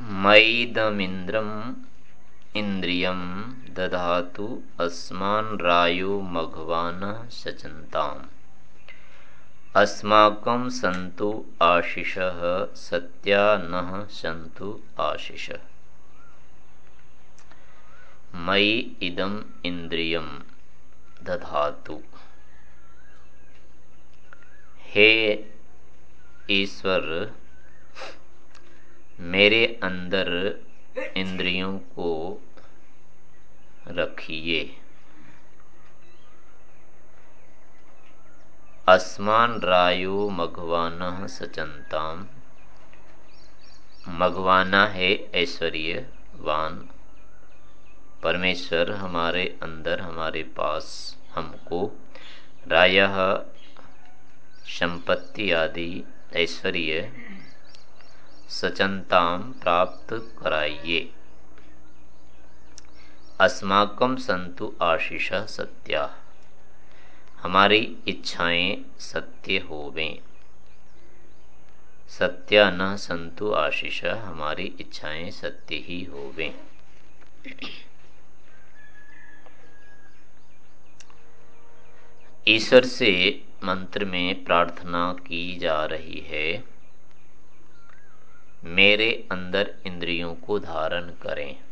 मयिदमिन्द्रम् इन्द्रियं दधातु अस्मान् रायो मघवानः सचन्ताम् अस्माकं सन्तु आशिषः सत्या नः सन्तु आशिषः। मयि इदम इंद्रियम दधातु। हे ईश्वर मेरे अंदर इंद्रियों को रखिए। अस्मान रायो मघवान सचंताम। मघवाना है ऐश्वर्यवान। परमेश्वर हमारे अंदर, हमारे पास हमको राय, संपत्ति आदि, ऐश्वर्य सचनताम प्राप्त कराइए। अस्माकम संतु आशीष सत्या। हमारी इच्छाएँ सत्य होवें। सत्या न संतु आशीष, हमारी इच्छाएँ सत्य ही होवें। ईश्वर से मंत्र में प्रार्थना की जा रही है। मेरे अंदर इंद्रियों को धारण करें।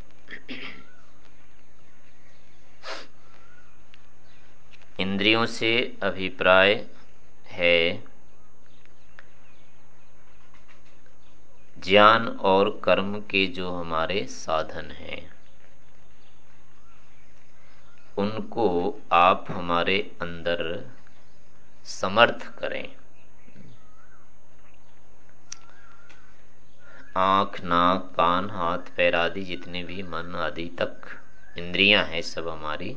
इंद्रियों से अभिप्राय है। ज्ञान और कर्म के जो हमारे साधन हैं, उनको आप हमारे अंदर समर्थ करें। आँख, नाक, कान, हाथ, पैर आदि जितने भी मन आदि तक इंद्रियाँ हैं, सब हमारी।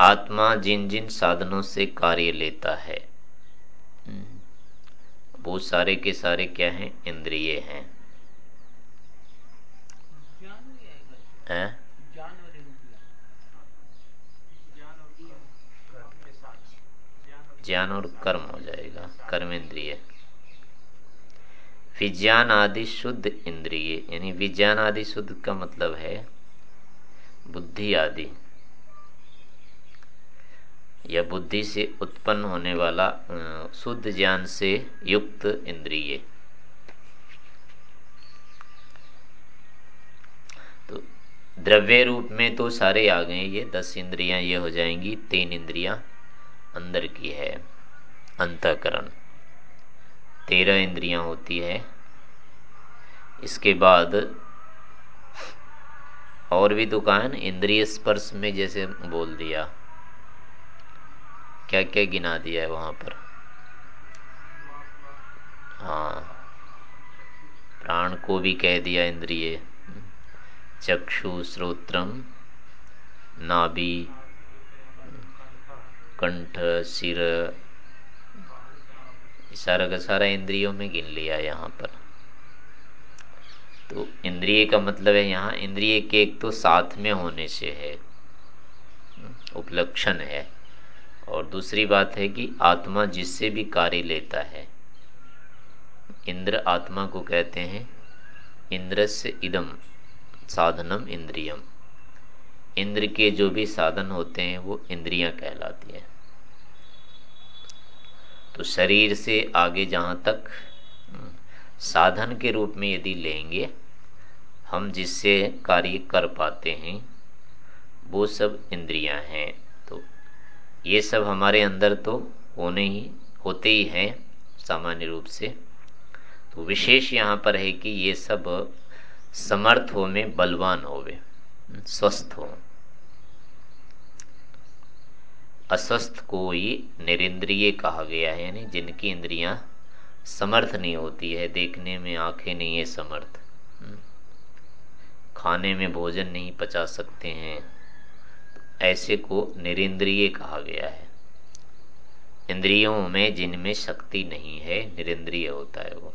आत्मा जिन जिन साधनों से कार्य लेता है, वो सारे के सारे क्या हैं? इंद्रिय हैं। है? ज्ञान और कर्म हो जाएगा। कर्म इंद्रिय विज्ञान आदि शुद्ध इंद्रिय, यानी विज्ञान आदि शुद्ध का मतलब है बुद्धि आदि। या बुद्धि से उत्पन्न होने वाला शुद्ध ज्ञान से युक्त इंद्रिय। तो द्रव्य रूप में तो सारे आ गए, ये दस इंद्रियाँ, ये हो जाएँगी, तीन इंद्रियाँ अंदर की है, अंतकरण। तेरह इंद्रियाँ होती है। इसके बाद और भी दुकान इंद्रिय स्पर्श में जैसे बोल दिया। क्या क्या गिना दिया है वहाँ पर? हाँ। प्राण को भी कह दिया इंद्रिय। चक्षु श्रोत्रम नाभि, कंठ, सिर सारा का सारा इंद्रियों में गिन लिया यहाँ पर। तो इंद्रिय का मतलब है यहाँ, इंद्रिय के एक तो साथ में होने से है, उपलक्षण है। और दूसरी बात है कि आत्मा जिससे भी कार्य लेता है, इंद्र आत्मा को कहते हैं इंद्र से इदम, साधनम इंद्रियम। इंद्र के जो भी साधन होते हैं, वो इंद्रियाँ कहलाती है। तो शरीर से आगे जहाँ तक साधन के रूप में यदि लेंगे, हम जिससे कार्य कर पाते हैं, वो सब इंद्रियाँ हैं। तो ये सब हमारे अंदर तो होने ही, होते ही हैं सामान्य रूप से। तो विशेष यहाँ पर है कि ये सब समर्थ हो में बलवान होवे, स्वस्थ हो। अस्वस्थ को ही निरिंद्रिय कहा गया है, यानी जिनकी इंद्रियाँ समर्थ नहीं होती है, देखने में आँखें नहीं है समर्थ। हम्म। खाने में भोजन नहीं पचा सकते हैं। ऐसे को निरिंद्रिय कहा गया है। इंद्रियों में जिनमें शक्ति नहीं है, निरिंद्रिय होता है वो।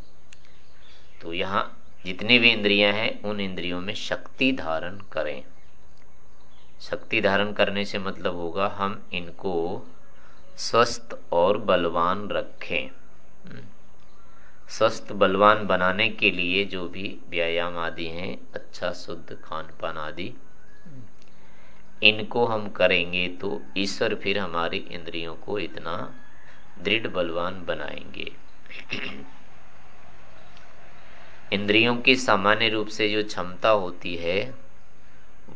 तो यहाँ जितनी भी इंद्रियाँ हैं, उन इंद्रियों में शक्ति धारण करें। शक्ति धारण करने से मतलब होगा हम इनको स्वस्थ और बलवान रखें हम्म। स्वस्थ, बलवान बनाने के लिए जो भी व्यायाम आदि हैं अच्छा शुद्ध खान पान आदि, इनको हम करेंगे तो ईश्वर फिर हमारी इंद्रियों को इतना दृढ़, बलवान बनाएँगे इंद्रियों की सामान्य रूप से जो क्षमता होती है,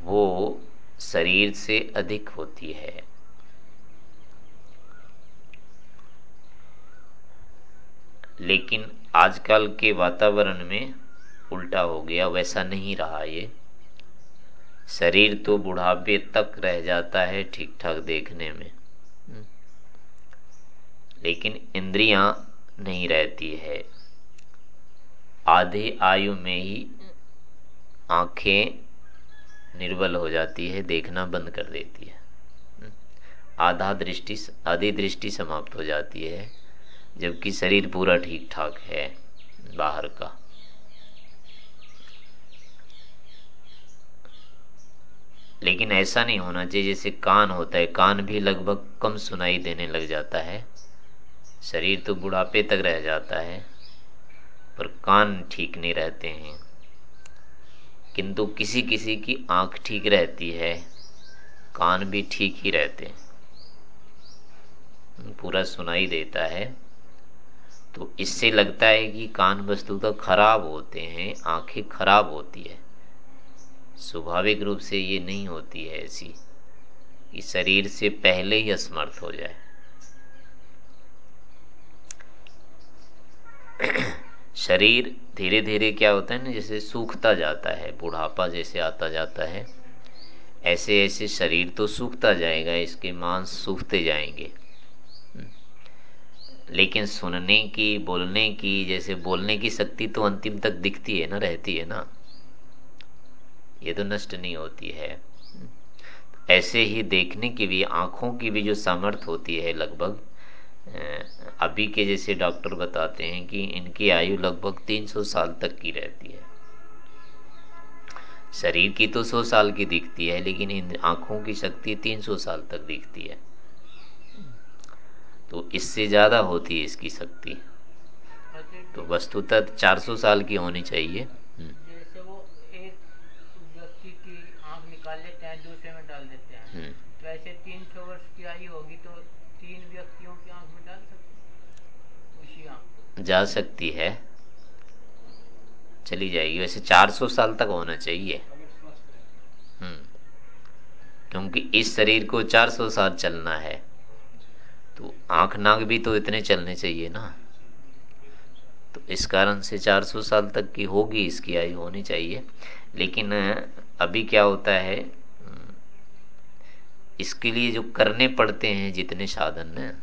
वो शरीर से अधिक होती है। लेकिन आजकल के वातावरण में उल्टा हो गया, वैसा नहीं रहा ये। शरीर तो बुढ़ापे तक रह जाता है ठीक ठाक देखने में। लेकिन इंद्रियाँ नहीं रहती है। आधे आयु में ही आँखें निर्बल हो जाती है, देखना बंद कर देती है। आधा दृष्टि आधी दृष्टि समाप्त हो जाती है, जबकि शरीर पूरा ठीक ठाक है, बाहर का। लेकिन ऐसा नहीं होना चाहिए, जैसे कान होता है, कान भी लगभग कम सुनाई देने लग जाता है। शरीर तो बुढ़ापे तक रह जाता है, पर कान ठीक नहीं रहते हैं। किंतु किसी किसी की आँख ठीक रहती है, कान भी ठीक ही रहते पूरा सुनाई देता है। तो इससे लगता है कि कान वस्तु तो खराब होते हैं, आँखें खराब होती है। स्वाभाविक रूप से ये नहीं होती है ऐसी कि शरीर से पहले ही असमर्थ हो जाए। शरीर धीरे धीरे क्या होता है ना, जैसे सूखता जाता है, बुढ़ापा जैसे आता जाता है ऐसे ऐसे शरीर तो सूखता जाएगा, इसके मांस सूखते जाएँगे। लेकिन सुनने की, बोलने की, जैसे बोलने की शक्ति तो अंतिम तक दिखती है ना, रहती है ना, ये तो नष्ट नहीं होती है। ऐसे ही देखने की भी, आँखों की भी जो सामर्थ्य होती है लगभग अभी के जैसे डॉक्टर बताते हैं कि इनकी आयु लगभग 300 साल तक की रहती है। शरीर की तो 100 साल की दिखती है लेकिन इन आँखों की शक्ति 300 साल तक दिखती है। तो इससे ज़्यादा होती है इसकी शक्ति। तो वस्तुतः 400 साल की होनी चाहिए। हम्म। जैसे वो एक व्यक्ति की आँख निकाल लेते हैं दूसरे में डाल देते हैं। हम्म। तो ऐसे 300 वर्ष की आयु होगी तो तीन व्यक्तियों की आँख में डाल सकते जा सकती है। चली जाएगी। वैसे 400 साल तक होना चाहिए। हम्म। क्योंकि इस शरीर को 400 साल चलना है। तो आँख नाक भी तो इतने चलने चाहिए ना। तो इस कारण से 400 साल तक की होगी, इसकी आयु होनी चाहिए। लेकिन, अभी क्या होता है इसके लिए जो करने पड़ते हैं, जितने साधन है,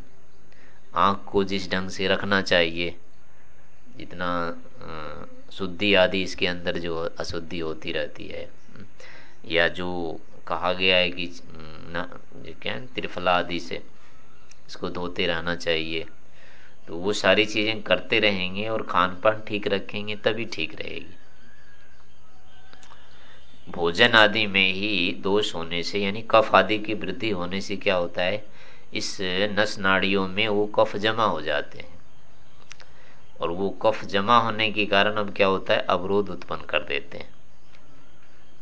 आँख को जिस ढंग से रखना चाहिए, जितना शुद्धि आदि इसके अंदर जो अशुद्धि होती रहती है। या जो कहा गया है कि, न क्या त्रिफला आदि से इसको धोते रहना चाहिए तो वो सारी चीज़ें करते रहेंगे और खान पान ठीक रखेंगे, तभी ठीक रहेगी। भोजन आदि में ही दोष होने से, यानी कफ आदि की वृद्धि होने से क्या होता है? इस नस नाड़ियों में वो कफ जमा हो जाते हैं। और वो कफ जमा होने के कारण अब क्या होता है? अवरोध उत्पन्न कर देते हैं।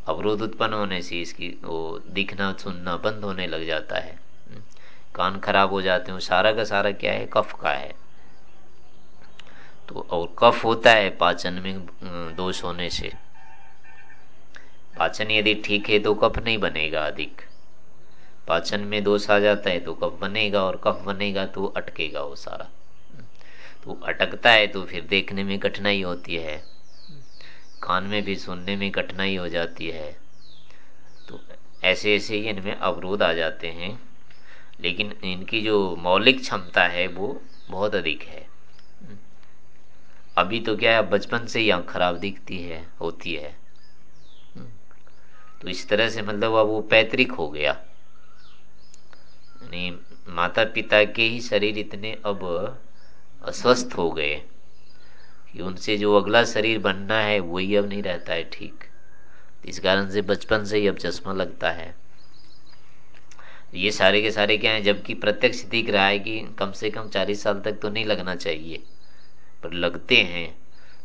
अवरोध उत्पन्न होने से इसकी वो दिखना, सुनना बंद होने लग जाता है। कान खराब हो जाते हैं, सारा का सारा क्या है? कफ का है। तो और कफ होता है पाचन में दोष होने से। पाचन यदि ठीक है तो कफ नहीं बनेगा अधिक। पाचन में दोष आ जाता है तो कफ बनेगा और कफ बनेगा तो अटकेगा वो सारा। तो अटकता है तो फिर देखने में कठिनाई होती है। कान में भी सुनने में कठिनाई हो जाती है। तो ऐसे ऐसे ही इनमें अवरोध आ जाते हैं। लेकिन इनकी जो मौलिक क्षमता है वो बहुत अधिक है। अभी तो क्या है, बचपन से ही आँख खराब दिखती है, होती है। तो इस तरह से मतलब अब वो पैतृक हो गया। यानी माता पिता के ही शरीर इतने अब अस्वस्थ हो गए कि उनसे जो अगला शरीर बनना है, वही अब नहीं रहता है ठीक। इस कारण से बचपन से ही अब चश्मा लगता है। ये सारे के सारे क्या हैं, जबकि प्रत्यक्ष दिख रहा है कि कम से कम चालीस साल तक तो नहीं लगना चाहिए, पर लगते हैं।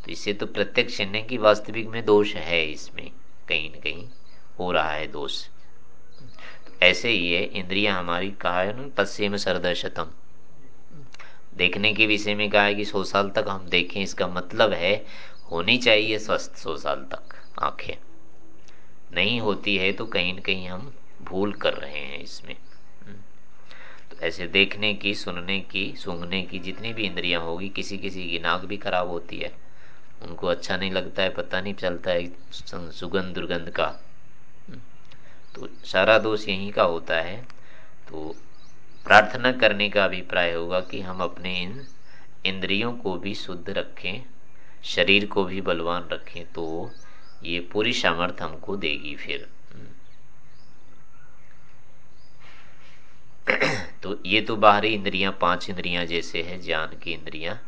तो इससे तो प्रत्यक्ष नहीं कि वास्तविक में दोष है इसमें, कहीं न कहीं। हो रहा है दोष। ऐसे ही है, इंद्रिया हमारी कहा है ना पश्चिम सरदर्शतम देखने के विषय में कहा है कि सौ साल तक हम देखें, इसका मतलब है, होनी चाहिए स्वस्थ सौ साल तक आँखें। नहीं होती है तो कहीं न कहीं हम भूल कर रहे हैं इसमें। तो ऐसे देखने की, सुनने की, सूंघने की जितनी भी इंद्रियाँ होगी किसी किसी की नाक भी खराब होती है। उनको अच्छा नहीं लगता है, पता नहीं चलता है, सुगंध दुर्गंध का। तो सारा दोष यहीं का होता है। तो प्रार्थना करने का अभिप्राय होगा कि हम अपने इन इंद्रियों को भी शुद्ध रखें, शरीर को भी बलवान रखें तो ये पूरी सामर्थ्य हमको देगी फिर। तो ये तो बाहरी इंद्रियाँ, पाँच इंद्रियाँ जैसे है, ज्ञान की इंद्रियाँ।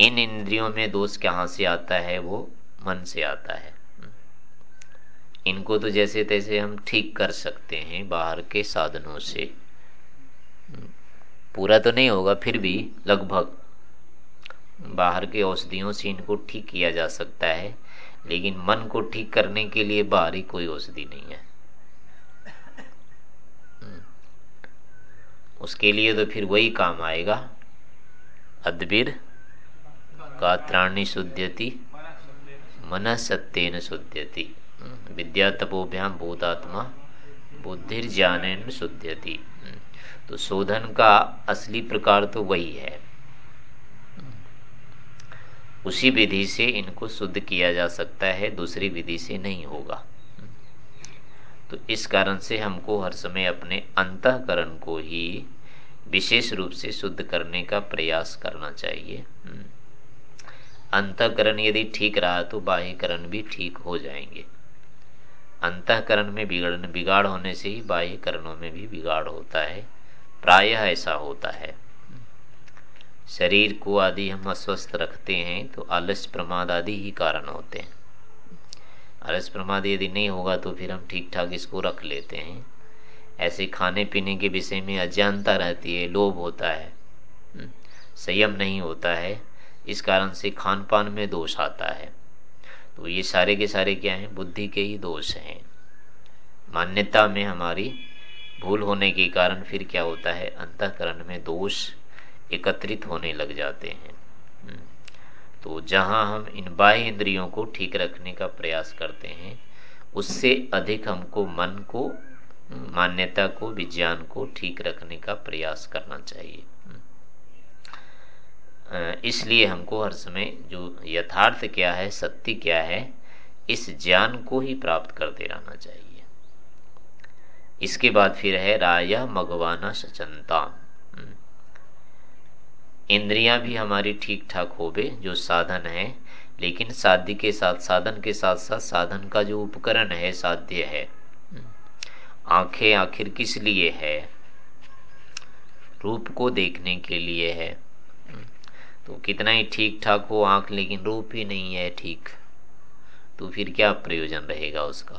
इन इंद्रियों में दोष कहाँ से आता है? वो मन से आता है। इनको तो जैसे तैसे हम ठीक कर सकते हैं बाहर के साधनों से पूरा तो नहीं होगा, फिर भी लगभग बाहर के औषधियों से इनको ठीक किया जा सकता है, लेकिन मन को ठीक करने के लिए बाहरी कोई औषधि नहीं है हम्म। उसके लिए तो फिर वही काम आएगा अद्बिर का त्राणी शुद्धति मन सत्यन हम्म। विद्या तपोभ्याम भूतात्मा बुद्धिर ज्ञान शुद्धति हम्म। तो शोधन का असली प्रकार तो वही है। उसी विधि से इनको शुद्ध किया जा सकता है, दूसरी विधि से नहीं होगा। तो इस कारण से हमको हर समय अपने अंतकरण को ही विशेष रूप से शुद्ध करने का प्रयास करना चाहिए। अंतकरण यदि ठीक रहा तो बाह्यकरण भी ठीक हो जाएँगे। अंतकरण में बिगड़ बिगाड़ होने से ही बाह्यकरणों में भी बिगाड़ होता है। प्रायः ऐसा होता है। शरीर को आदि हम अस्वस्थ रखते हैं तो आलस प्रमाद आदि ही कारण होते हैं। आलस प्रमाद यदि नहीं होगा तो फिर हम ठीक ठाक इसको रख लेते हैं। ऐसे खाने पीने के विषय में अज्ञानता रहती है लोभ होता है। हम्म, संयम नहीं होता है। इस कारण से खान पान में दोष आता है। तो ये सारे के सारे क्या हैं बुद्धि के ही दोष हैं मान्यता में हमारी भूल होने के कारण फिर क्या होता है अंतकरण में दोष एकत्रित होने लग जाते हैं हम्म। तो जहाँ हम इन बाह्य इंद्रियों को ठीक रखने का प्रयास करते हैं, उससे अधिक हमको मन को, मान्यता को, विज्ञान को ठीक रखने का प्रयास करना चाहिए। इसलिए हमको हर समय जो यथार्थ क्या है, सत्य क्या है, इस ज्ञान को ही प्राप्त करते रहना चाहिए। इसके बाद फिर है राया मगवाना सचनता हम्म। इंद्रियाँ भी हमारी ठीक ठाक होवे, जो साधन है, लेकिन साध्य के साथ, साधन के साथ साथ साधन का जो उपकरण है, साध्य है। आँखें आखिर किस लिए है? रूप को देखने के लिए है। तो कितना ही ठीक ठाक हो आँख, लेकिन रूप ही नहीं है ठीक। तो फिर क्या प्रयोजन रहेगा उसका?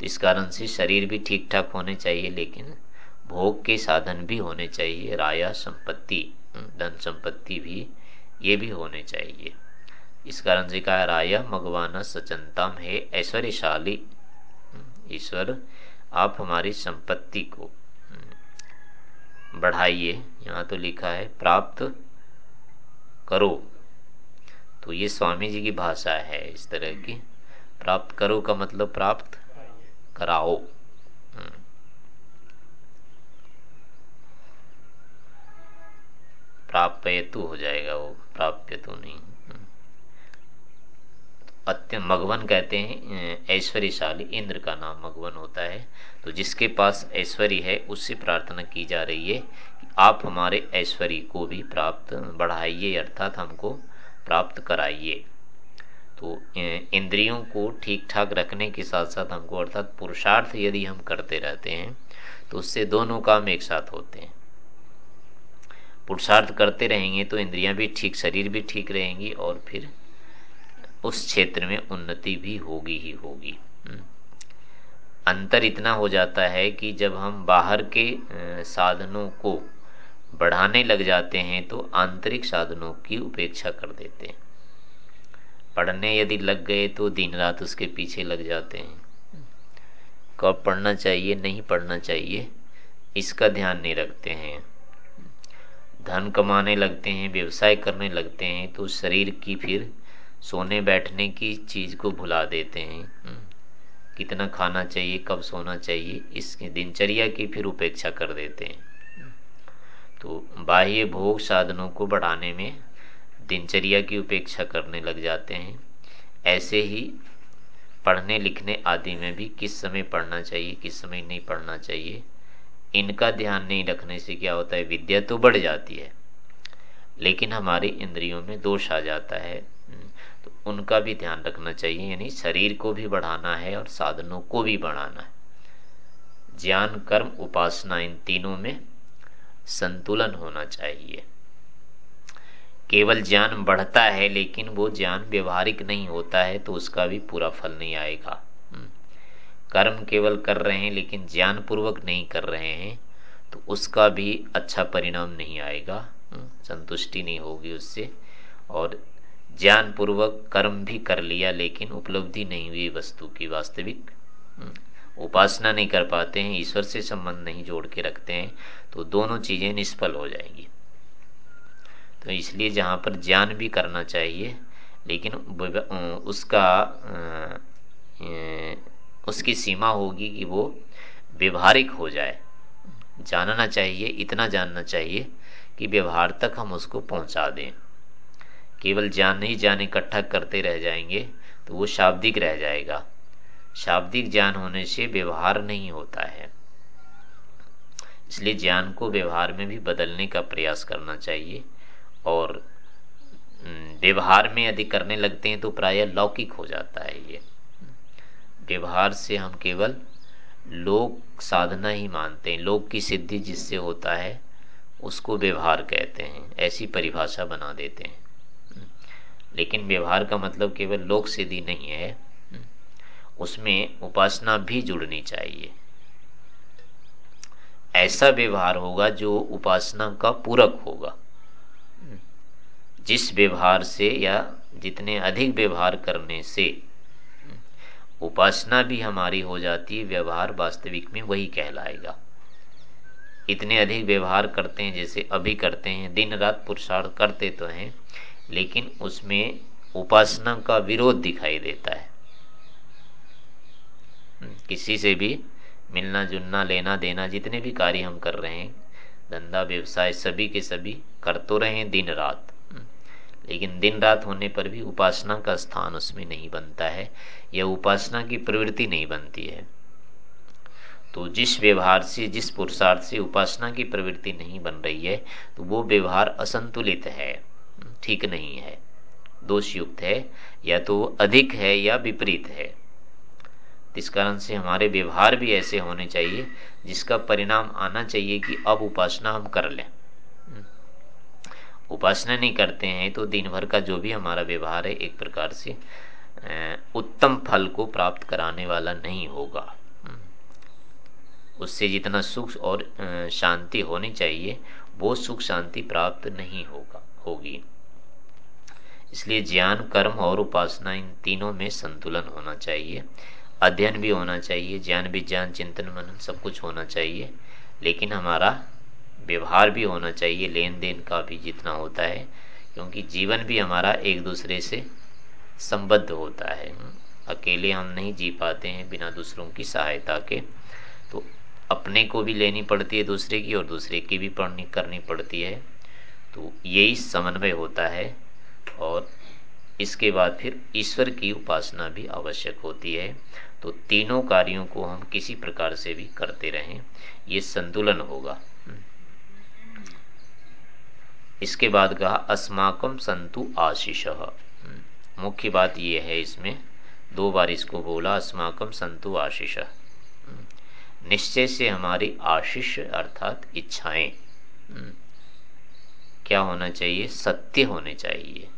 तो इस कारण से शरीर भी ठीक ठाक होने चाहिए, लेकिन भोग के साधन भी होने चाहिए, राया संपत्ति धन संपत्ति भी, ये भी होने चाहिए। इस कारण से कहा, राया मगवाना सचनतम है, ऐश्वर्यशाली। ईश्वर, आप हमारी संपत्ति को बढ़ाइए। यहाँ तो लिखा है, प्राप्त करो। तो ये स्वामी जी की भाषा है इस तरह की। प्राप्त करो का मतलब प्राप्त कराओ। प्राप्यतु हो जाएगा वो, प्राप्य तो नहीं। अत्य मगवन कहते हैं ऐश्वर्यशाली इंद्र का नाम मगवन होता है। तो जिसके पास ऐश्वर्य है, उससे प्रार्थना की जा रही है कि आप हमारे ऐश्वर्य को भी प्राप्त बढ़ाइए, अर्थात हमको प्राप्त कराइए। तो इंद्रियों को ठीक ठाक रखने के साथ साथ हमको, अर्थात पुरुषार्थ यदि हम करते रहते हैं तो उससे दोनों काम एक साथ होते हैं। पुरुषार्थ करते रहेंगे तो इंद्रियाँ भी ठीक, शरीर भी ठीक रहेंगी और फिर उस क्षेत्र में उन्नति भी होगी ही होगी। हम्म। अंतर इतना हो जाता है कि जब हम बाहर के साधनों को बढ़ाने लग जाते हैं तो आंतरिक साधनों की उपेक्षा कर देते हैं। पढ़ने यदि लग गए तो दिन रात उसके पीछे लग जाते हैं। कब पढ़ना चाहिए, नहीं पढ़ना चाहिए, इसका ध्यान नहीं रखते हैं। धन कमाने लगते हैं, व्यवसाय करने लगते हैं तो शरीर की फिर सोने बैठने की चीज़ को भुला देते हैं। हम्म। कितना खाना चाहिए, कब सोना चाहिए, इसकी दिनचर्या की फिर उपेक्षा कर देते हैं। तो बाह्य भोग साधनों को बढ़ाने में दिनचर्या की उपेक्षा करने लग जाते हैं। ऐसे ही पढ़ने लिखने आदि में भी किस समय पढ़ना चाहिए, किस समय नहीं पढ़ना चाहिए, इनका ध्यान नहीं रखने से क्या होता है, विद्या तो बढ़ जाती है। लेकिन हमारी इंद्रियों में दोष आ जाता है। तो उनका भी ध्यान रखना चाहिए, यानी शरीर को भी बढ़ाना है और साधनों को भी बढ़ाना है ज्ञान, कर्म, उपासना इन तीनों में संतुलन होना चाहिए केवल ज्ञान बढ़ता है, लेकिन वो ज्ञान व्यवहारिक नहीं होता है तो उसका भी पूरा फल नहीं आएगा हम्म। कर्म केवल कर रहे हैं, लेकिन ज्ञान पूर्वक नहीं कर रहे हैं तो उसका भी अच्छा परिणाम नहीं आएगा हम्म। संतुष्टि नहीं होगी उससे, और ज्ञान पूर्वक कर्म भी कर लिया, लेकिन उपलब्धि नहीं हुई वस्तु की वास्तविक। हम्म। उपासना नहीं कर पाते हैं, ईश्वर से संबंध नहीं जोड़ के रखते हैं तो दोनों चीज़ें निष्फल हो जाएँगी। तो इसलिए जहाँ पर ज्ञान भी करना चाहिए, लेकिन उसका उसकी सीमा होगी कि वो व्यवहारिक हो जाए। जानना चाहिए, इतना जानना चाहिए कि व्यवहार तक हम उसको पहुँचा दें। केवल ज्ञान ही ज्ञान इकट्ठा करते रह जाएँगे तो वो शाब्दिक रह जाएगा। शाब्दिक ज्ञान होने से व्यवहार नहीं होता है। इसलिए ज्ञान को व्यवहार में भी बदलने का प्रयास करना चाहिए और व्यवहार में यदि करने लगते हैं तो प्राय लौकिक हो जाता है ये। व्यवहार से हम केवल लोक साधना ही मानते हैं। लोक की सिद्धि जिससे होता है, उसको व्यवहार कहते हैं। ऐसी परिभाषा बना देते हैं। लेकिन व्यवहार का मतलब केवल लोक सिद्धि नहीं है। उसमें उपासना भी जुड़नी चाहिए। ऐसा व्यवहार होगा जो उपासना का पूरक होगा। जिस व्यवहार से या जितने अधिक व्यवहार करने से उपासना भी हमारी हो जाती है व्यवहार वास्तविक में वही कहलाएगा। इतने अधिक व्यवहार करते हैं जैसे अभी करते हैं, दिन रात पुरुषार्थ करते तो हैं लेकिन उसमें उपासना का विरोध दिखाई देता है। किसी से भी मिलना जुलना, लेना देना, जितने भी कार्य हम कर रहे हैं, धंधा, व्यवसाय, सभी के सभी कर तो रहे हैं दिन रात। लेकिन दिन रात होने पर भी उपासना का स्थान उसमें नहीं बनता है, या उपासना की प्रवृत्ति नहीं बनती है। तो जिस व्यवहार से, जिस पुरुषार्थ से उपासना की प्रवृत्ति नहीं बन रही है तो वो व्यवहार असंतुलित है। ठीक नहीं है। दोष युक्त है, या तो अधिक है या विपरीत है। इस कारण से हमारे व्यवहार भी ऐसे होने चाहिए, जिसका परिणाम आना चाहिए कि अब उपासना हम कर लें। उपासना नहीं करते हैं तो दिन भर का जो भी हमारा व्यवहार है, एक प्रकार से उत्तम फल को प्राप्त कराने वाला नहीं होगा। उससे जितना सुख और शांति होनी चाहिए, वो सुख शांति प्राप्त नहीं होगा। होगी। इसलिए ज्ञान, कर्म और उपासना इन तीनों में संतुलन होना चाहिए। अध्ययन भी होना चाहिए, ज्ञान, विज्ञान, चिंतन, मनन सब कुछ होना चाहिए। लेकिन हमारा व्यवहार भी होना चाहिए लेन देन का भी जितना होता है, क्योंकि जीवन भी हमारा एक दूसरे से संबद्ध होता है। अकेले हम नहीं जी पाते हैं बिना दूसरों की सहायता के। तो अपने को भी लेनी पड़ती है दूसरे की और दूसरे की भी पढ़नी करनी पड़ती है। तो यही समन्वय होता है और इसके बाद फिर ईश्वर की उपासना भी आवश्यक होती है। तो तीनों कार्यों को हम किसी प्रकार से भी करते रहें, ये संतुलन होगा। इसके बाद कहा अस्माकम संतु आशीष। मुख्य बात यह है इसमें, दो बार इसको बोला अस्माकम संतु आशीष। निश्चय से हमारी आशीष अर्थात इच्छाएँ। क्या होना चाहिए? सत्य होने चाहिए।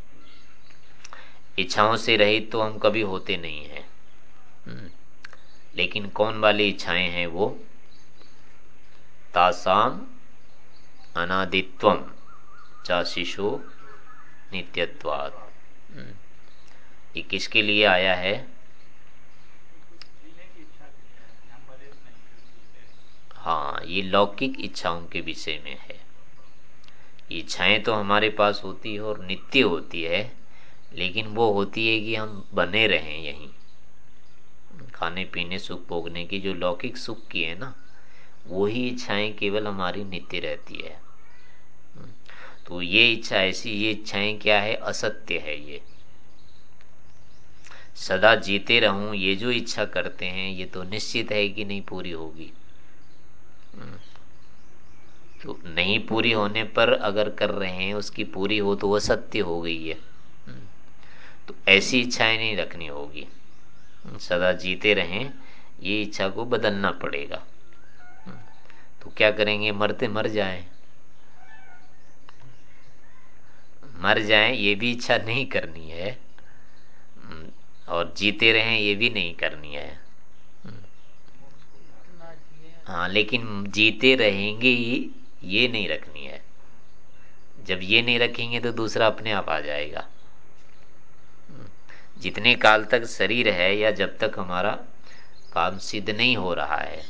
इच्छाओं से रहित तो हम कभी होते नहीं हैं। लेकिन कौन वाली इच्छाएँ हैं वो? तासाम अनादित्व चाशिशो नित्यत्वाद हम्म। ये किसके लिए आया है? हाँ ये लौकिक इच्छाओं के विषय में है। इच्छाएँ तो हमारे पास होती है और नित्य होती है, लेकिन वो होती है कि हम बने रहें यहीं। खाने पीने, सुख भोगने की जो लौकिक सुख की है ना, वही इच्छाएँ केवल हमारी नित्य रहती है। तो ये इच्छा ऐसी, ये इच्छाएँ क्या है? असत्य है ये। सदा जीते रहूँ, ये जो इच्छा करते हैं, ये तो निश्चित है कि नहीं पूरी होगी। तो नहीं पूरी होने पर अगर कर रहे हैं, उसकी पूरी हो तो वह सत्य हो गई है। तो ऐसी इच्छाएँ नहीं रखनी होगी। सदा जीते रहें, ये इच्छा को बदलना पड़ेगा। तो क्या करेंगे? मरते मर जाए। मर जाए, ये भी इच्छा नहीं करनी है। और जीते रहें, ये भी नहीं करनी है। हाँ लेकिन जीते रहेंगे ही ये नहीं रखनी है। जब ये नहीं रखेंगे तो दूसरा अपने आप आ जाएगा। जितने काल तक शरीर है या जब तक हमारा काम सिद्ध नहीं हो रहा है,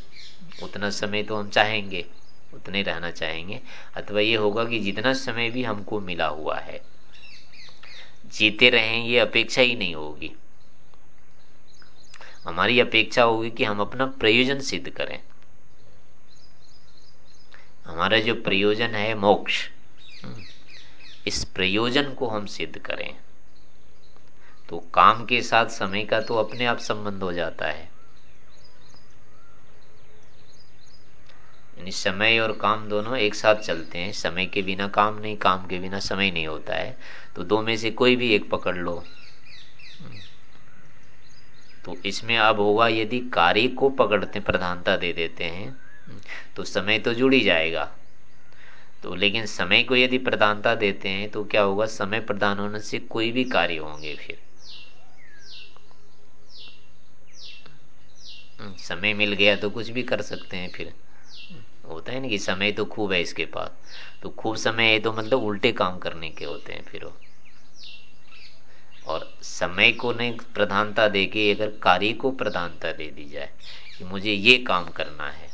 उतना समय तो हम चाहेंगे, उतने रहना चाहेंगे। अथवा ये होगा कि जितना समय भी हमको मिला हुआ है, जीते रहें ये अपेक्षा ही नहीं होगी। हमारी अपेक्षा होगी कि हम अपना प्रयोजन सिद्ध करें। हमारा जो प्रयोजन है मोक्ष इस प्रयोजन को हम सिद्ध करें। तो काम के साथ समय का तो अपने आप संबंध हो जाता है। यानी समय और काम दोनों एक साथ चलते हैं। समय के बिना काम नहीं, काम के बिना समय नहीं होता है। तो दो में से कोई भी एक पकड़ लो। तो इसमें अब होगा यदि कार्य को पकड़ते, प्रधानता दे देते हैं तो समय तो जुड़ ही जाएगा। तो लेकिन समय को यदि प्रधानता देते हैं तो क्या होगा? समय प्रदान होने से कोई भी कार्य होंगे फिर। समय मिल गया तो कुछ भी कर सकते हैं फिर। होता है ना कि समय तो खूब है इसके पास। तो खूब समय है तो मतलब उल्टे काम करने के होते हैं फिर और समय को नहीं, प्रधानता दे के अगर कार्य को प्रधानता दे दी जाए कि मुझे ये काम करना है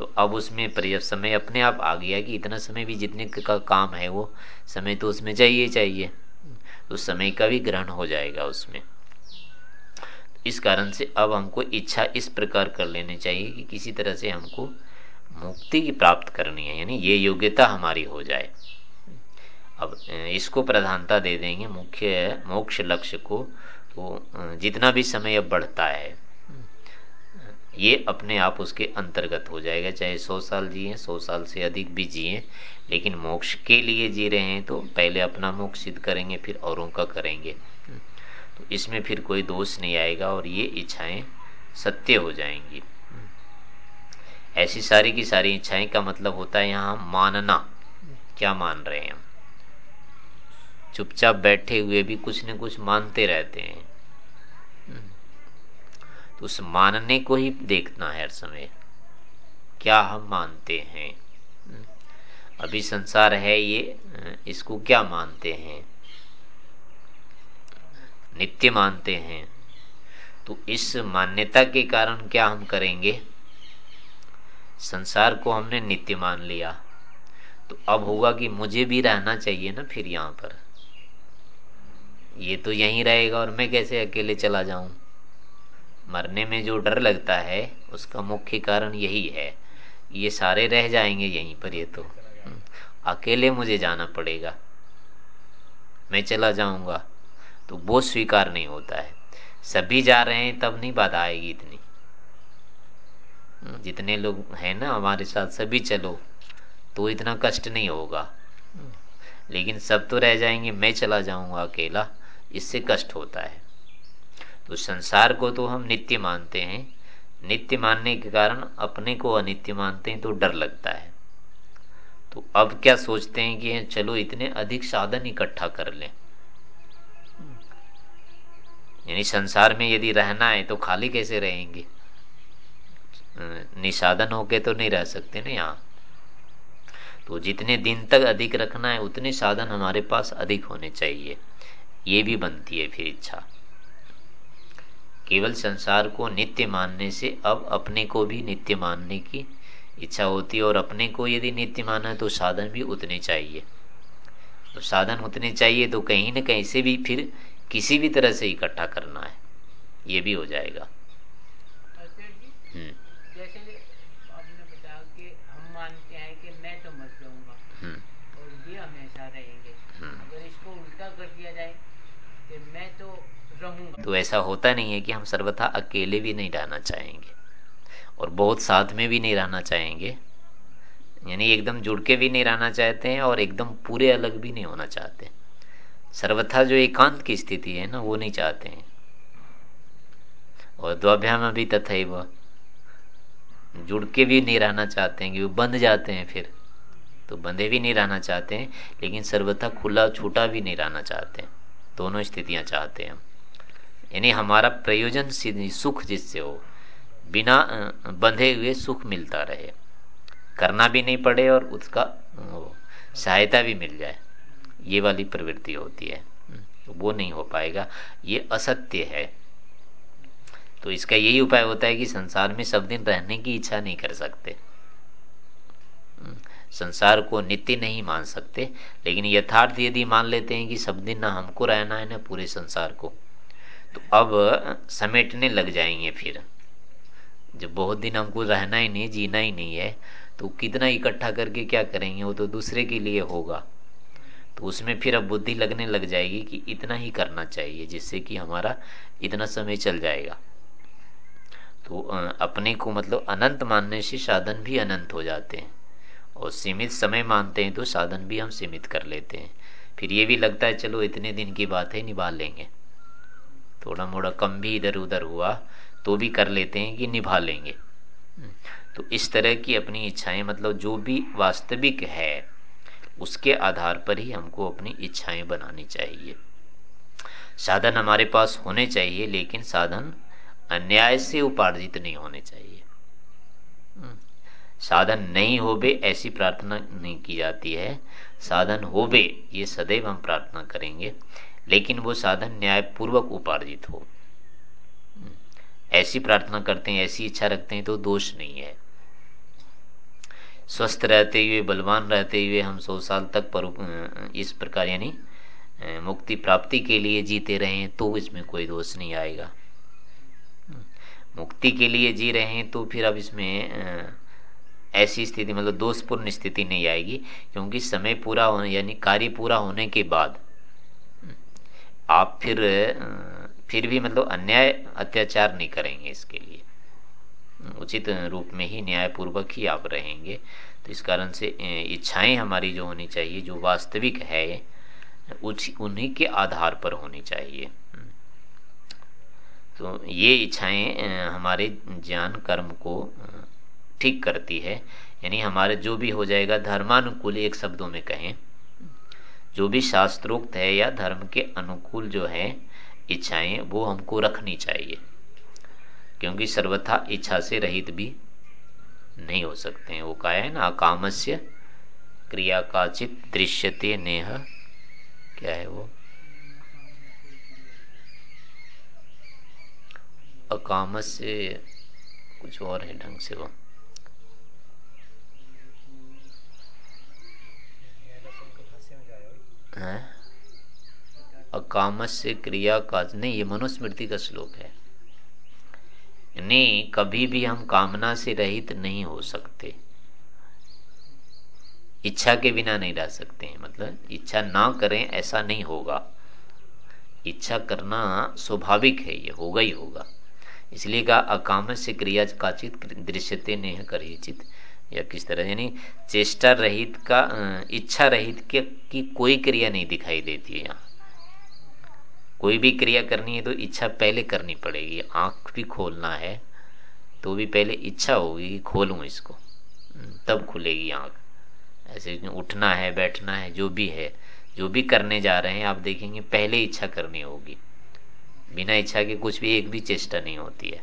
तो अब उसमें समय अपने आप आ गया कि इतना समय भी जितने का काम है वो, समय तो उसमें चाहिए चाहिए। तो समय का भी ग्रहण हो जाएगा उसमें। इस कारण से अब हमको इच्छा इस प्रकार कर लेनी चाहिए कि किसी तरह से हमको मुक्ति की प्राप्त करनी है, यानी ये योग्यता हमारी हो जाए। अब इसको प्रधानता दे देंगे मुख्य मोक्ष लक्ष्य को तो जितना भी समय अब बढ़ता है ये अपने आप उसके अंतर्गत हो जाएगा। चाहे सौ साल जिए, सौ साल से अधिक भी जिए, लेकिन मोक्ष के लिए जी रहे हैं तो पहले अपना मोक्ष सिद्ध करेंगे, फिर औरों का करेंगे। तो इसमें फिर कोई दोष नहीं आएगा और ये इच्छाएँ सत्य हो जाएँगी। ऐसी सारी की सारी इच्छाएँ का मतलब होता है यहाँ मानना। क्या मान रहे हैं हम? चुपचाप बैठे हुए भी कुछ न कुछ मानते रहते हैं। तो उस मानने को ही देखना है हर समय। क्या हम मानते हैं? अभी संसार है ये, इसको क्या मानते हैं? नित्य मानते हैं। तो इस मान्यता के कारण क्या हम करेंगे? संसार को हमने नित्य मान लिया। तो अब होगा कि मुझे भी रहना चाहिए ना फिर यहाँ पर। ये तो यहीं रहेगा और मैं कैसे अकेले चला जाऊँ? मरने में जो डर लगता है उसका मुख्य कारण यही है। ये सारे रह जाएँगे यहीं पर ये तो। हम्म, अकेले मुझे जाना पड़ेगा। मैं चला जाऊँगा। तो वो स्वीकार नहीं होता है। सभी जा रहे हैं तब नहीं बाधा आएगी इतनी। हम्म, जितने लोग हैं ना हमारे साथ सभी चलो। तो इतना कष्ट नहीं होगा। हम्म, लेकिन सब तो रह जाएँगे मैं चला जाऊँगा अकेला। इससे कष्ट होता है। तो संसार को तो हम नित्य मानते हैं। नित्य मानने के कारण अपने को अनित्य मानते हैं तो डर लगता है। तो अब क्या सोचते हैं कि चलो इतने अधिक साधन इकट्ठा कर लें। यानी संसार में यदि रहना है तो खाली कैसे रहेंगे? निसाधन होके तो नहीं रह सकते ना यहाँ। तो जितने दिन तक अधिक रखना है, उतने साधन हमारे पास अधिक होने चाहिए। ये भी बनती है फिर इच्छा। केवल संसार को नित्य मानने से अब अपने को भी नित्य मानने की इच्छा होती है और अपने को यदि नित्य माना है तो साधन भी उतने चाहिए। तो साधन उतने चाहिए तो कहीं ना कहीं से भी फिर किसी भी तरह से इकट्ठा करना है ये भी हो जाएगा। हम्म। जैसे आपने बताया कि हम मानते हैं कि मैं तो मर जाऊँगा हम्म। और ये हमेशा रहेंगे हम्म। अगर इसको उल्टा कर दिया जाए कि मैं तो रहूँगा। तो ऐसा होता नहीं है कि हम सर्वथा अकेले भी नहीं रहना चाहेंगे और बहुत साथ में भी नहीं रहना चाहेंगे। यानी एकदम जुड़ के भी नहीं रहना चाहते हैं और एकदम पूरे अलग भी नहीं होना चाहते। सर्वथा जो एकांत की स्थिति है ना, वो नहीं चाहते हैं। और द्वाभ्याम भी तथा वह जुड़ के भी नहीं रहना चाहते हैं कि वो बंध जाते हैं फिर। तो बंधे भी नहीं रहना चाहते हैं, लेकिन सर्वथा खुला, छूटा भी नहीं रहना चाहते दोनों स्थितियाँ चाहते हैं हम। यानी हमारा प्रयोजन सुख जिससे हो, बिना बंधे हुए सुख मिलता रहे। करना भी नहीं पड़े और उसका सहायता भी मिल जाए। ये वाली प्रवृत्ति होती है। तो वो नहीं हो पाएगा। ये असत्य है। तो इसका यही उपाय होता है कि संसार में सब दिन रहने की इच्छा नहीं कर सकते। संसार को नित्य नहीं मान सकते। लेकिन यथार्थ यदि मान लेते हैं कि सब दिन ना हमको रहना है, ना पूरे संसार को। तो अब समेटने लग जाएँगे फिर। जब बहुत दिन हमको रहना ही नहीं, जीना ही नहीं है तो कितना इकट्ठा करके क्या करेंगे? वो तो दूसरे के लिए होगा। तो उसमें फिर अब बुद्धि लगने लग जाएगी कि इतना ही करना चाहिए, जिससे कि हमारा इतना समय चल जाएगा। तो अपने को मतलब अनंत मानने से साधन भी अनंत हो जाते हैं। और सीमित समय मानते हैं तो साधन भी हम सीमित कर लेते हैं। फिर ये भी लगता है, चलो इतने दिन की बात है, निभा लेंगे। थोड़ा मोड़ा कम भी इधर उधर हुआ तो भी कर लेते हैं कि निभा लेंगे। तो इस तरह की अपनी इच्छाएँ मतलब जो भी वास्तविक है, उसके आधार पर ही हमको अपनी इच्छाएँ बनानी चाहिए। साधन हमारे पास होने चाहिए, लेकिन साधन अन्याय से उपार्जित नहीं होने चाहिए। हम्म। साधन नहीं हो बे ऐसी प्रार्थना नहीं की जाती है। साधन हो बे ये सदैव हम प्रार्थना करेंगे। लेकिन वो साधन न्यायपूर्वक उपार्जित हो। ऐसी प्रार्थना करते हैं, ऐसी इच्छा रखते हैं तो दोष नहीं है स्वस्थ रहते हुए, बलवान रहते हुए हम सौ साल तक पर, इस प्रकार यानी, मुक्ति प्राप्ति के लिए जीते रहे तो इसमें कोई दोष नहीं आएगा मुक्ति के लिए जी रहे हैं तो फिर अब इसमें, ऐसी स्थिति मतलब दोषपूर्ण स्थिति नहीं आएगी, क्योंकि समय पूरा होने यानी कार्य पूरा होने के बाद आप फिर फिर भी मतलब अन्याय अत्याचार नहीं करेंगे इसके लिए। उचित रूप में ही न्यायपूर्वक ही आप रहेंगे। तो इस कारण से इच्छाएँ हमारी जो होनी चाहिए, जो वास्तविक है उन्हीं के आधार पर होनी चाहिए। तो ये इच्छाएँ हमारे ज्ञान कर्म को ठीक करती है। यानी हमारे जो भी हो जाएगा, धर्मानुकूल एक शब्दों में कहें। जो भी शास्त्रोक्त है या धर्म के अनुकूल जो है, इच्छाएँ, वो हमको रखनी चाहिए। क्योंकि सर्वथा इच्छा से रहित भी नहीं हो सकते हैं। वो कहा है ना? कामस्य क्रिया काचित दृश्यते नेह। क्या है वो? अकामत से कुछ और है ढंग से वो। अकामत से क्रिया का नहीं, ये मनुस्मृति का श्लोक है। नहीं कभी भी हम कामना से रहित नहीं हो सकते। इच्छा के बिना नहीं रह सकते हैं मतलब इच्छा ना करें, ऐसा नहीं होगा। इच्छा करना स्वाभाविक है, ये होगा ही होगा। इसलिए कहा अकाम से क्रिया काचित दृश्यते नेह करिचित। या किस तरह, यानी चेष्टा रहित का इच्छा रहित के, की कोई क्रिया नहीं दिखाई देती है यहाँ। कोई भी क्रिया करनी है तो इच्छा पहले करनी पड़ेगी। आँख भी खोलना है तो भी पहले इच्छा होगी खोलूं इसको। तब खुलेगी आँख। ऐसे उठना है, बैठना है, जो भी है, जो भी करने जा रहे हैं, आप देखेंगे पहले इच्छा करनी होगी। बिना इच्छा के कुछ भी, एक भी चेष्टा नहीं होती है।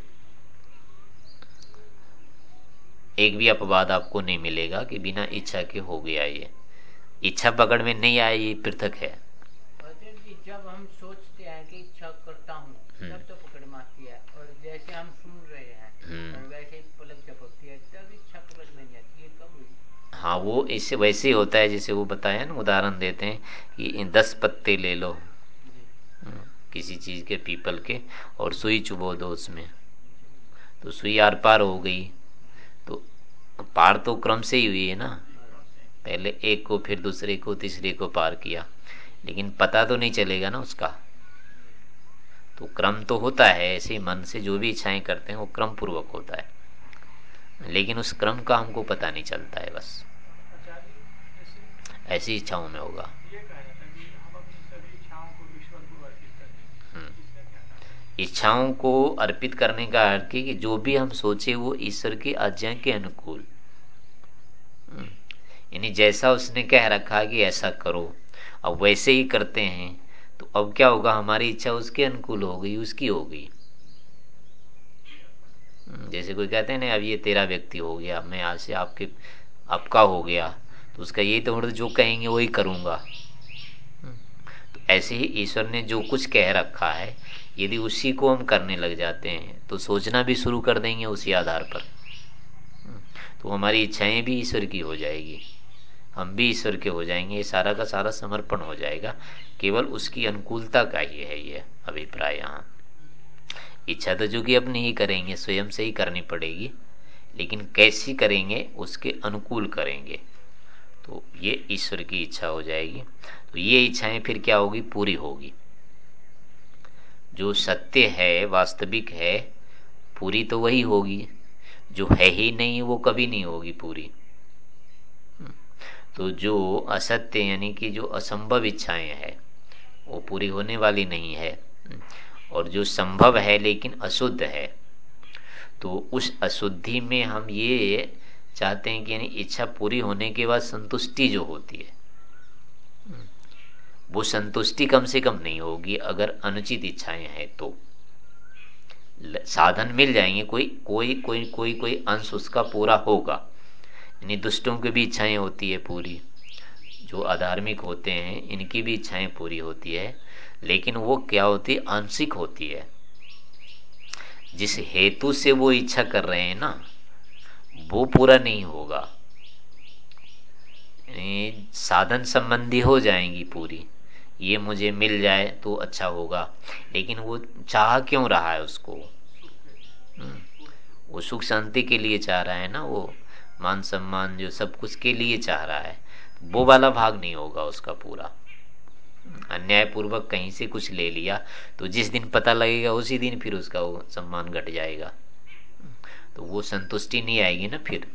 एक भी अपवाद आपको नहीं मिलेगा कि बिना इच्छा के हो गया ये। इच्छा पकड़ में नहीं आए ये पृथक है। जब हम सोचते हैं कि इच्छा करता हूँ हम्म। तब तो पकड़ में आती है। और जैसे हम सुन रहे हैं हम्म। और वैसे पलक झपकती है तब इच्छा पकड़ में नहीं आती है कब हुई। हाँ वो इससे वैसे ही होता है जैसे वो बताया ना उदाहरण देते हैं कि दस पत्ते ले लो। हम्म, किसी चीज़ के पीपल के और सुई चुबो दो उसमें। तो सुई आर पार हो गई। पार तो क्रम से ही हुई है ना। पहले एक को, फिर दूसरे को, तीसरे को पार किया। लेकिन पता तो नहीं चलेगा ना उसका। तो क्रम तो होता है, ऐसे मन से जो भी इच्छाएँ करते हैं, वो क्रम पूर्वक होता है। लेकिन उस क्रम का हमको पता नहीं चलता है बस। ऐसी इच्छाओं में होगा। इच्छाओं को अर्पित करने का अर्थ है कि जो भी हम सोचे वो ईश्वर की आज्ञा के अनुकूल। हम्म। यानी जैसा उसने कह रखा कि ऐसा करो अब वैसे ही करते हैं तो अब क्या होगा? हमारी इच्छा उसके अनुकूल हो गई उसकी हो गई। हम्म, जैसे कोई कहते हैं ना अब ये तेरा व्यक्ति हो गया मैं आज से आपके आपका हो गया। तो उसका यही तो जो कहेंगे वही करूँगा। हम्म, तो ऐसे ही ईश्वर ने जो कुछ कह रखा है यदि उसी को हम करने लग जाते हैं तो सोचना भी शुरू कर देंगे उसी आधार पर। तो हमारी इच्छाएँ भी ईश्वर की हो जाएगी। हम भी ईश्वर के हो जाएँगे, ये सारा का सारा समर्पण हो जाएगा। केवल उसकी अनुकूलता का ही है ये अभिप्राय। यहाँ इच्छा तो जो कि अपनी ही करेंगे, स्वयं से ही करनी पड़ेगी, लेकिन कैसी करेंगे, उसके अनुकूल करेंगे। तो ये ईश्वर की इच्छा हो जाएगी। तो ये इच्छाएँ फिर क्या होगी? पूरी होगी। जो सत्य है, वास्तविक है, पूरी तो वही होगी। जो है ही नहीं, वो कभी नहीं होगी पूरी। तो जो असत्य, यानी कि जो असंभव इच्छाएँ हैं, वो पूरी होने वाली नहीं है। और जो संभव है, लेकिन अशुद्ध है। तो उस अशुद्धि में हम ये चाहते हैं कि यानी इच्छा पूरी होने के बाद संतुष्टि जो होती है वो संतुष्टि कम से कम नहीं होगी, अगर अनुचित इच्छाएँ हैं तो। साधन मिल जाएँगे, कोई कोई कोई कोई कोई अंश उसका पूरा होगा। यानी दुष्टों की भी इच्छाएँ होती है पूरी, जो अधार्मिक होते हैं, इनकी भी इच्छाएँ पूरी होती है, लेकिन वो क्या होती है? आंशिक होती है। जिस हेतु से वो इच्छा कर रहे हैं ना, वो पूरा नहीं होगा। साधन संबंधी हो जाएँगी पूरी। ये मुझे मिल जाए तो अच्छा होगा। लेकिन वो चाह क्यों रहा है उसको? हम्म, वो सुख शांति के लिए चाह रहा है ना वो? मान सम्मान जो सब कुछ के लिए चाह रहा है। वो वाला भाग नहीं होगा उसका पूरा। अन्याय पूर्वक कहीं से कुछ ले लिया तो जिस दिन पता लगेगा उसी दिन फिर उसका वो सम्मान घट जाएगा। तो वो संतुष्टि नहीं आएगी ना फिर।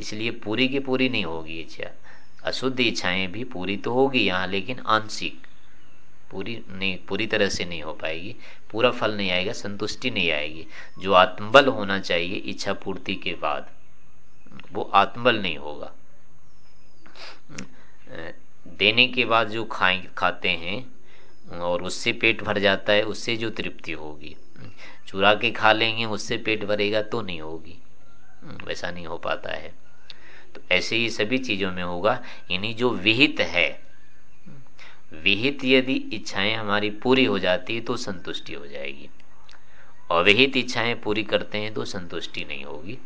इसलिए पूरी की पूरी नहीं होगी इच्छा। अशुद्ध इच्छाएँ भी पूरी तो होगी यहाँ लेकिन आंशिक। पूरी नहीं, पूरी तरह से नहीं हो पाएगी। पूरा फल नहीं आएगा, संतुष्टि नहीं आएगी। जो आत्मबल होना चाहिए इच्छा पूर्ति के बाद, वो आत्मबल नहीं होगा। देने के बाद जो खाए, खाते हैं, और उससे पेट भर जाता है, उससे जो तृप्ति होगी। चुरा के खा लेंगे, उससे पेट भरेगा तो नहीं होगी। वैसा नहीं हो पाता है। तो ऐसे ही सभी चीज़ों में होगा। यानी जो विहित है विहित यदि इच्छाएँ हमारी पूरी हो जाती है तो संतुष्टि हो जाएगी। अविहित इच्छाएँ पूरी करते हैं तो संतुष्टि नहीं होगी।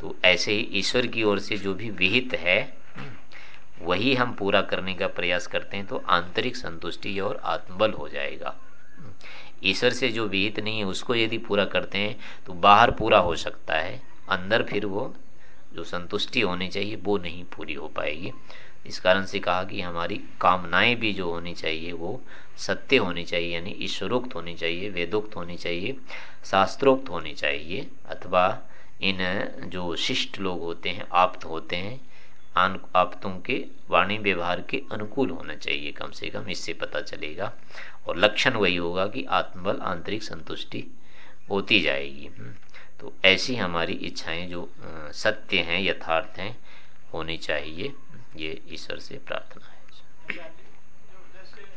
तो ऐसे ही ईश्वर की ओर से जो भी विहित है, वही हम पूरा करने का प्रयास करते हैं तो आंतरिक संतुष्टि और आत्मबल हो जाएगा। ईश्वर से जो विहित नहीं है, उसको यदि पूरा करते हैं तो बाहर पूरा हो सकता है। अंदर फिर वो जो संतुष्टि होनी चाहिए, वो नहीं पूरी हो पाएगी। इस कारण से कहा कि हमारी कामनाएँ भी जो होनी चाहिए, वो सत्य होनी चाहिए, यानी ईश्वरोक्त होनी चाहिए, वेदोक्त होनी चाहिए, शास्त्रोक्त होनी चाहिए, अथवा इन जो शिष्ट लोग होते हैं, आप्त होते हैं आप्तों के वाणी व्यवहार के अनुकूल होना चाहिए कम से कम, इससे पता चलेगा और लक्षण वही होगा कि आत्मबल, आंतरिक संतुष्टि होती जाएगी हम्म। तो ऐसी हमारी इच्छाएँ जो सत्य हैं, यथार्थ हैं, होनी चाहिए ये ईश्वर से प्रार्थना है।